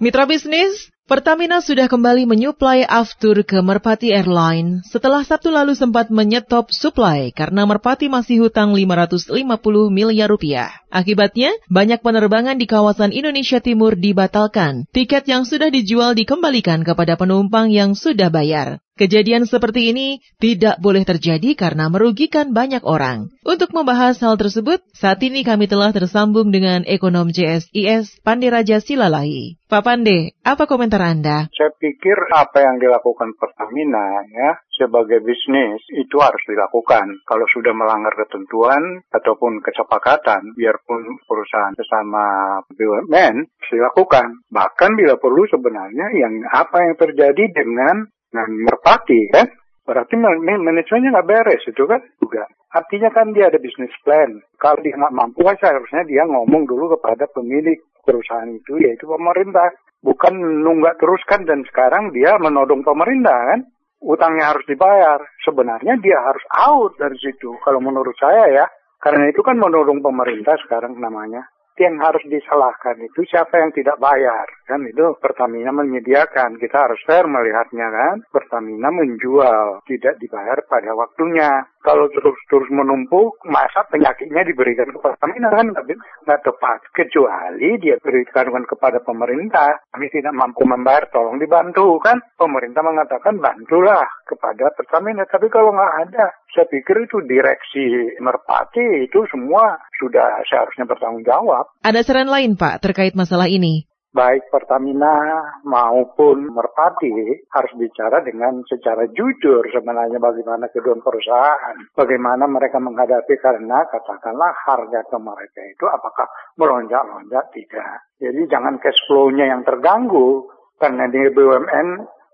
Mitra bisnis, Pertamina sudah kembali menyuplai aftur ke Merpati Airline setelah Sabtu lalu sempat menyetop suplai karena Merpati masih hutang 550 miliar rupiah. Akibatnya, banyak penerbangan di kawasan Indonesia Timur dibatalkan. Tiket yang sudah dijual dikembalikan kepada penumpang yang sudah bayar. Kejadian seperti ini tidak boleh terjadi karena merugikan banyak orang. Untuk membahas hal tersebut, saat ini kami telah tersambung dengan ekonom JSIS Pandiraja Silalahi. Pak Pande, apa komentar Anda? Saya pikir apa yang dilakukan Pertamina ya sebagai bisnis itu harus dilakukan. Kalau sudah melanggar ketentuan ataupun kesepakatan, biarpun perusahaan sesama BUMN, dilakukan. Bahkan bila perlu sebenarnya yang apa yang terjadi dengan Nah, merpati kan, berarti manajemennya nggak beres itu kan juga. Artinya kan dia ada bisnis plan. Kalau dia nggak mampu kan seharusnya dia ngomong dulu kepada pemilik perusahaan itu, yaitu pemerintah. Bukan nunggak terus kan dan sekarang dia menodong pemerintah kan. Utangnya harus dibayar. Sebenarnya dia harus out dari situ. Kalau menurut saya ya. Karena itu kan menodong pemerintah sekarang namanya yang harus disalahkan itu siapa yang tidak bayar kan? Itu Pertamina menyediakan. Kita harus fair melihatnya kan? Pertamina menjual tidak dibayar pada waktunya. Kalau terus-terus menumpuk masa penyakitnya diberikan ke Pertamina kan? Nggak tepat. Kecuali dia berikan kepada pemerintah. Kami tidak mampu membayar tolong dibantu kan? Pemerintah mengatakan bantulah kepada Pertamina. Tapi kalau nggak ada saya pikir itu direksi Merpati itu semua sudah seharusnya bertanggung jawab. Ada saran lain Pak terkait masalah ini? Baik Pertamina maupun Merpati harus bicara dengan secara jujur sebenarnya bagaimana kedua perusahaan. Bagaimana mereka menghadapi karena katakanlah harga ke mereka itu apakah melonjak-lonjak tidak. Jadi jangan cash flow-nya yang terganggu karena di BUMN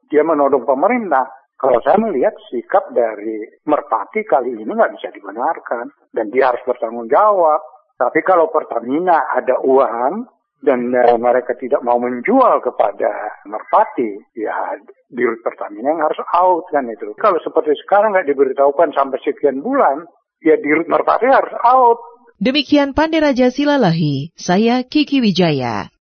dia menodong pemerintah kalau saya melihat sikap dari Merpati kali ini nggak bisa dibenarkan dan dia harus bertanggung jawab. Tapi kalau Pertamina ada uang dan uh, mereka tidak mau menjual kepada Merpati, ya di Pertamina yang harus out kan itu. Kalau seperti sekarang nggak diberitahukan sampai sekian bulan, ya di Merpati harus out. Demikian Panderaja Silalahi, saya Kiki Wijaya.